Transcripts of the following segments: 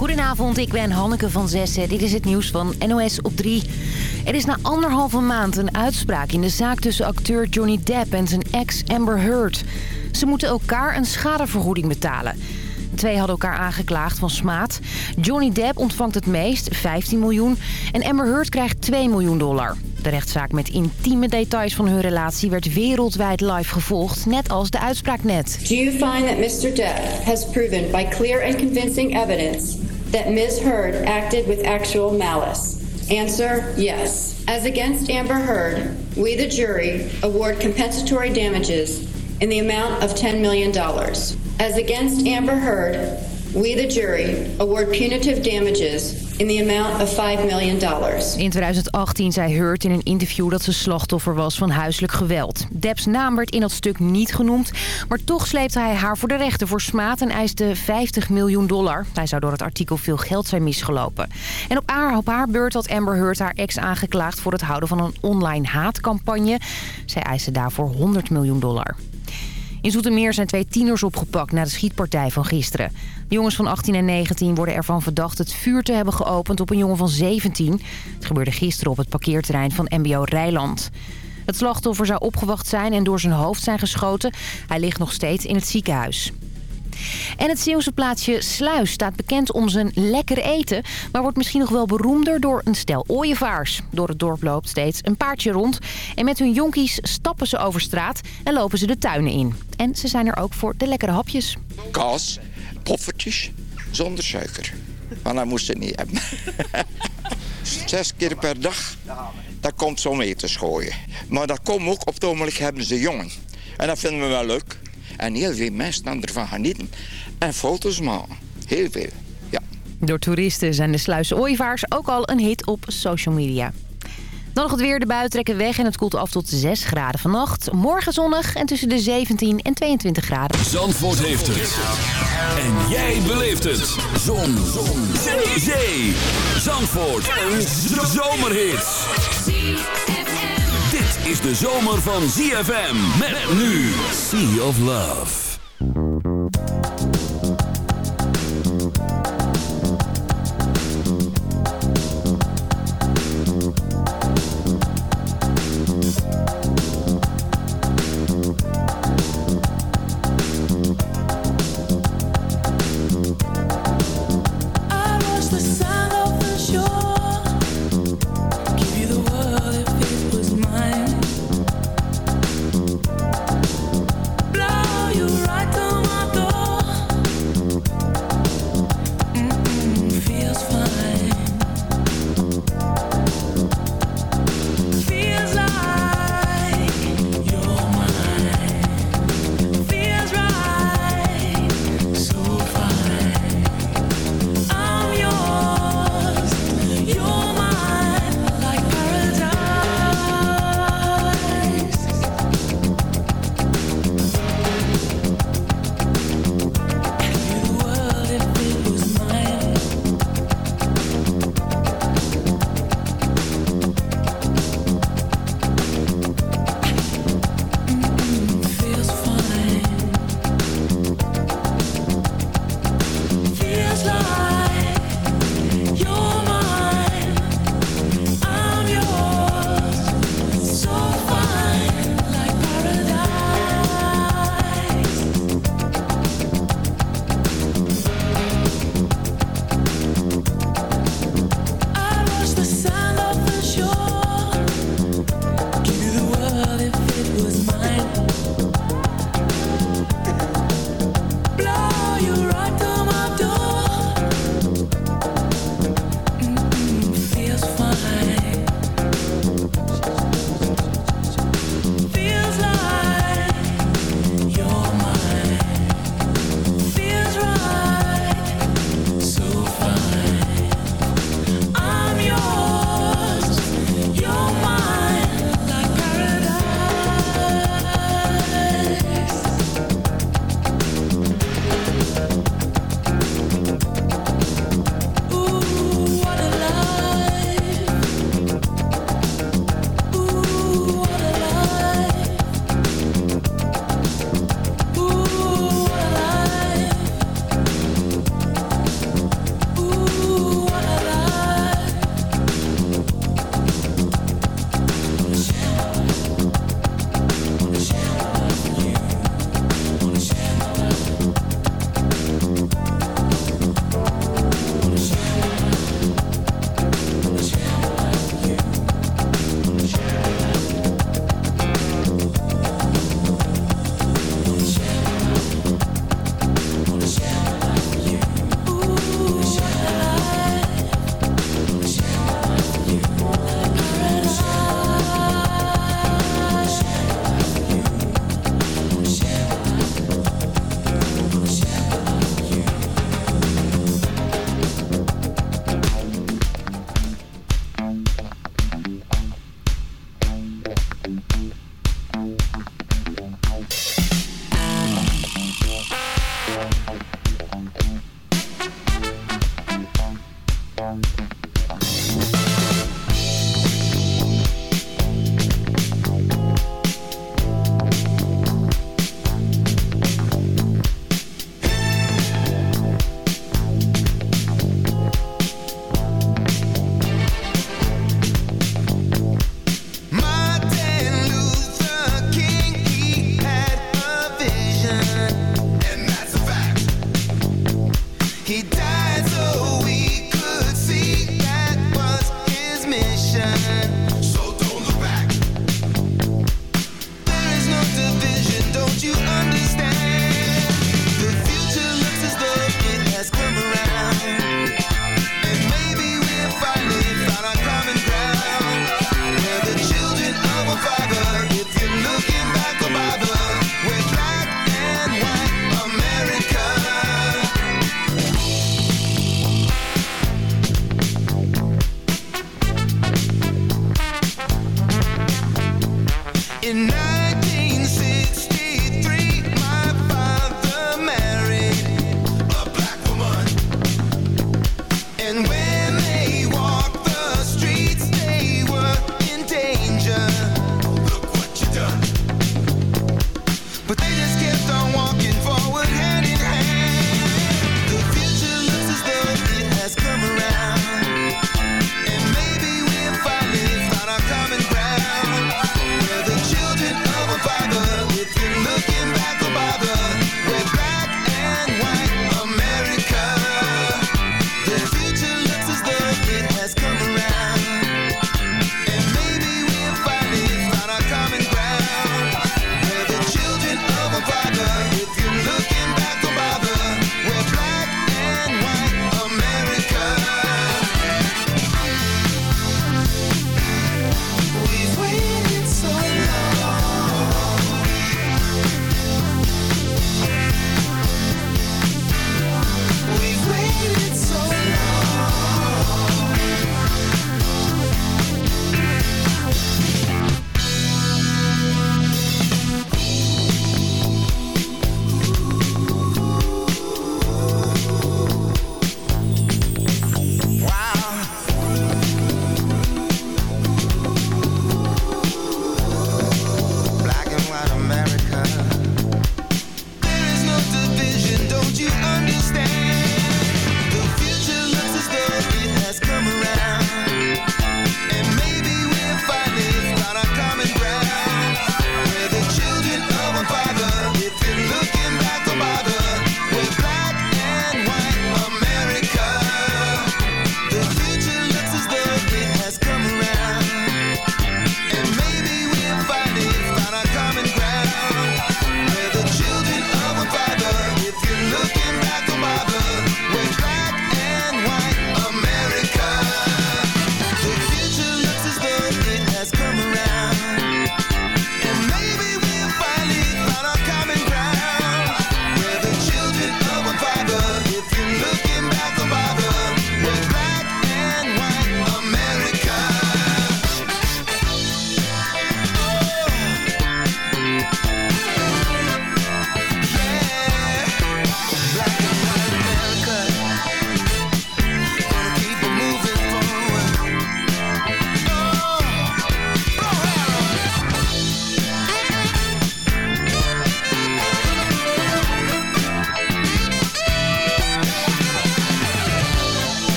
Goedenavond, ik ben Hanneke van Zessen. Dit is het nieuws van NOS op 3. Er is na anderhalve maand een uitspraak in de zaak tussen acteur Johnny Depp en zijn ex Amber Heard. Ze moeten elkaar een schadevergoeding betalen. De twee hadden elkaar aangeklaagd van smaad. Johnny Depp ontvangt het meest, 15 miljoen. En Amber Heard krijgt 2 miljoen dollar. De rechtszaak met intieme details van hun relatie werd wereldwijd live gevolgd, net als de uitspraak net. Do you find that Mr. Depp has proven by clear and convincing evidence that Ms. Heard acted with actual malice? Answer, yes. As against Amber Heard, we the jury award compensatory damages in the amount of $10 million. As against Amber Heard, we the jury award punitive damages in the amount of $5 million. In 2018 zei Heard in een interview dat ze slachtoffer was van huiselijk geweld. Debs naam werd in dat stuk niet genoemd, maar toch sleepte hij haar voor de rechter voor smaad en eiste 50 miljoen dollar. Hij zou door het artikel veel geld zijn misgelopen. En op haar, op haar beurt had Amber Heard haar ex aangeklaagd voor het houden van een online haatcampagne. Zij eiste daarvoor 100 miljoen dollar. In Zoetermeer zijn twee tieners opgepakt na de schietpartij van gisteren. Jongens van 18 en 19 worden ervan verdacht het vuur te hebben geopend op een jongen van 17. Het gebeurde gisteren op het parkeerterrein van MBO Rijland. Het slachtoffer zou opgewacht zijn en door zijn hoofd zijn geschoten. Hij ligt nog steeds in het ziekenhuis. En het Zeeuwse plaatsje Sluis staat bekend om zijn lekker eten... maar wordt misschien nog wel beroemder door een stel ooievaars. Door het dorp loopt steeds een paardje rond... en met hun jonkies stappen ze over straat en lopen ze de tuinen in. En ze zijn er ook voor de lekkere hapjes. Kaas, poffertjes, zonder suiker. Want dat moest ze niet hebben. Zes keer per dag, dat komt zo'n eten schooien. Maar dat komt ook, op het ogenblik hebben ze jongen. En dat vinden we wel leuk. En heel veel mensen dan ervan genieten. En foto's maken. Heel veel, ja. Door toeristen zijn de ooievaars ook al een hit op social media. Nog het weer. De buien trekken weg en het koelt af tot 6 graden vannacht. Morgen zonnig en tussen de 17 en 22 graden. Zandvoort heeft het. En jij beleeft het. Zon. Zon. Zee. Zee. Zandvoort. Een zomerhit. Dit is de zomer van ZFM. Met nu Sea of Love.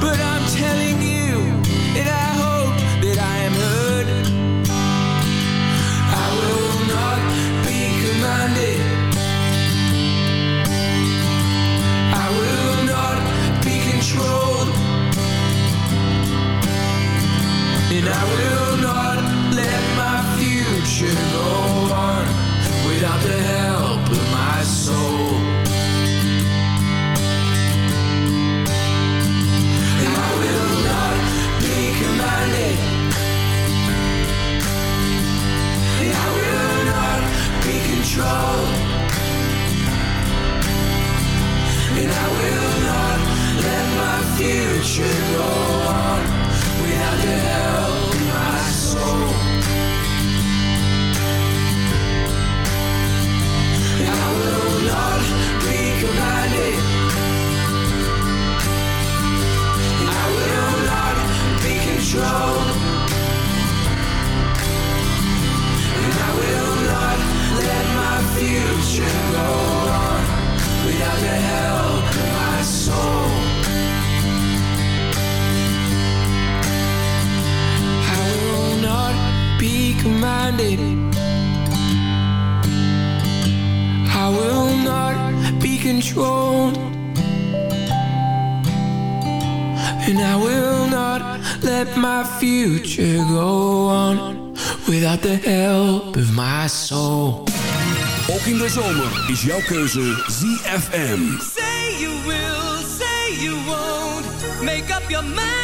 But should go without the help of my soul. I will not be commanded. I will not be controlled. blinded. I will not be controlled. And I will not let my future go on without the help of my soul. Ook in de zomer is jouw keuze ZFM. Say you will, say you won't, make up your mind.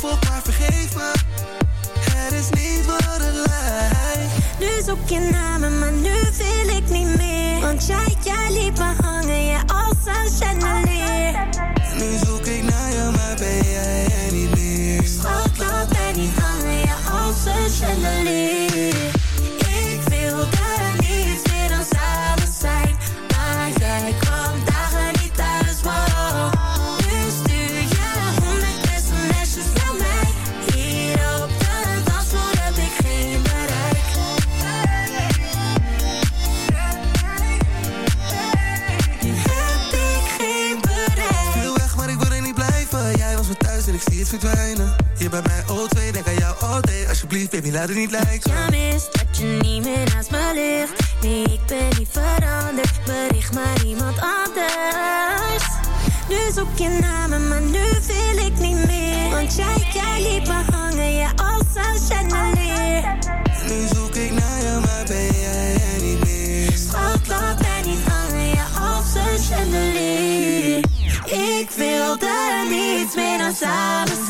Voor elkaar vergeven niet het niet lijken. Ja, mist dat je niet meer naast me ligt. Nee, ik ben niet veranderd, bericht maar iemand anders. Nu zoek je namen, maar nu wil ik niet meer. Want jij, jij liet me hangen, ja, als een chandelier. Nu zoek ik naar je, maar ben jij er niet meer. Schat, laat mij niet hangen, je als een chandelier. Ik wilde niets meer dan samen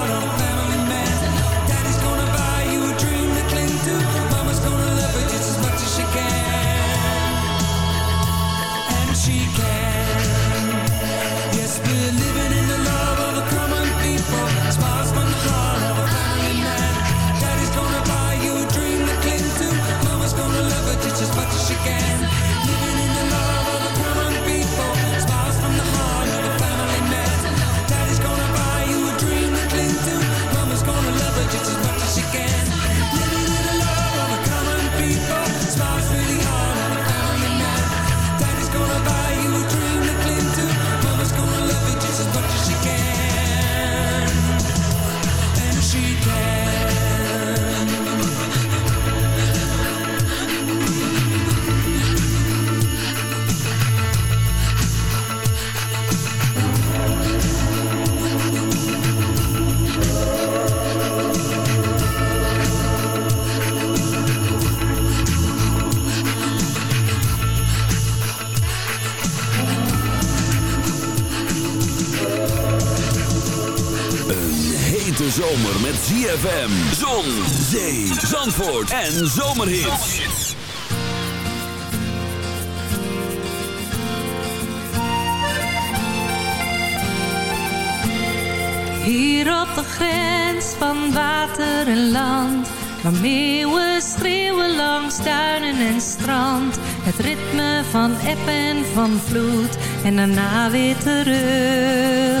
ZFM, zon, zee, zandvoort en zomerhits. Hier op de grens van water en land Waar meeuwen schreeuwen langs duinen en strand Het ritme van eb en van vloed En daarna weer terug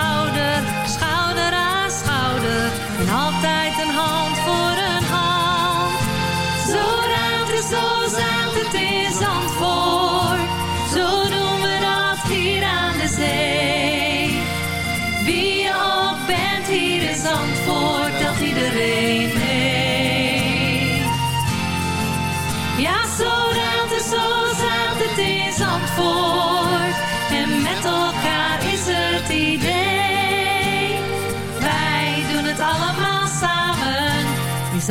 een hand voor een hand. Zo ruimt zo zaakt het in Zandvoort. Zo doen we dat hier aan de zee. Wie je ook bent hier in Zandvoort Dat iedereen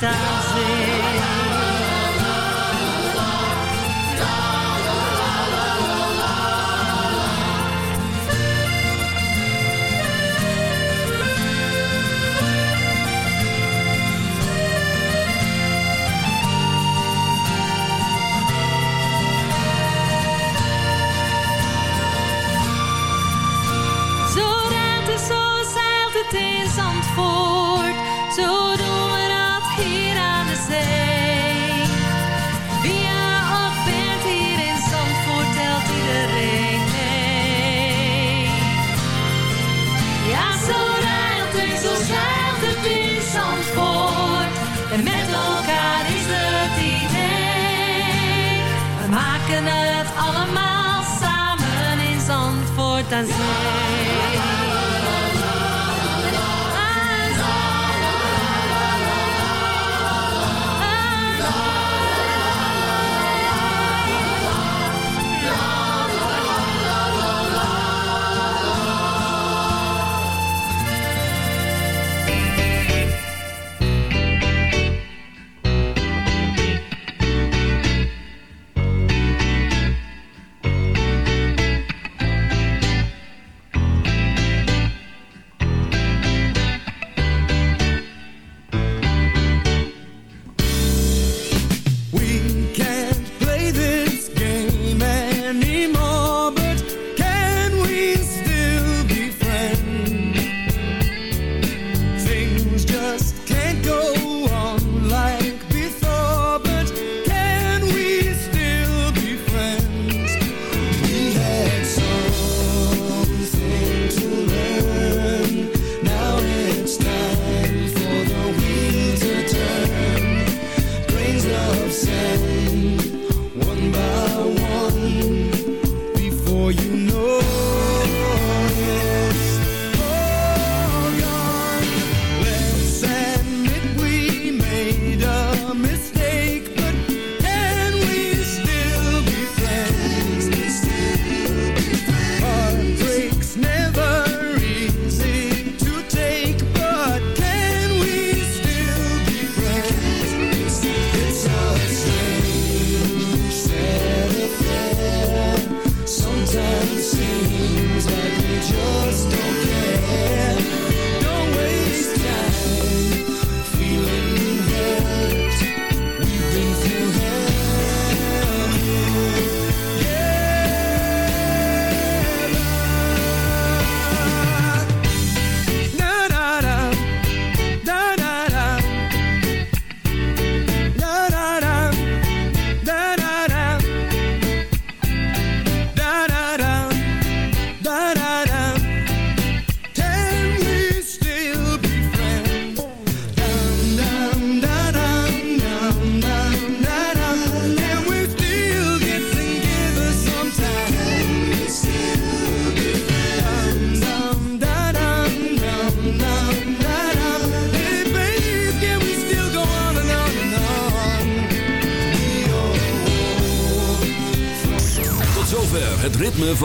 taal.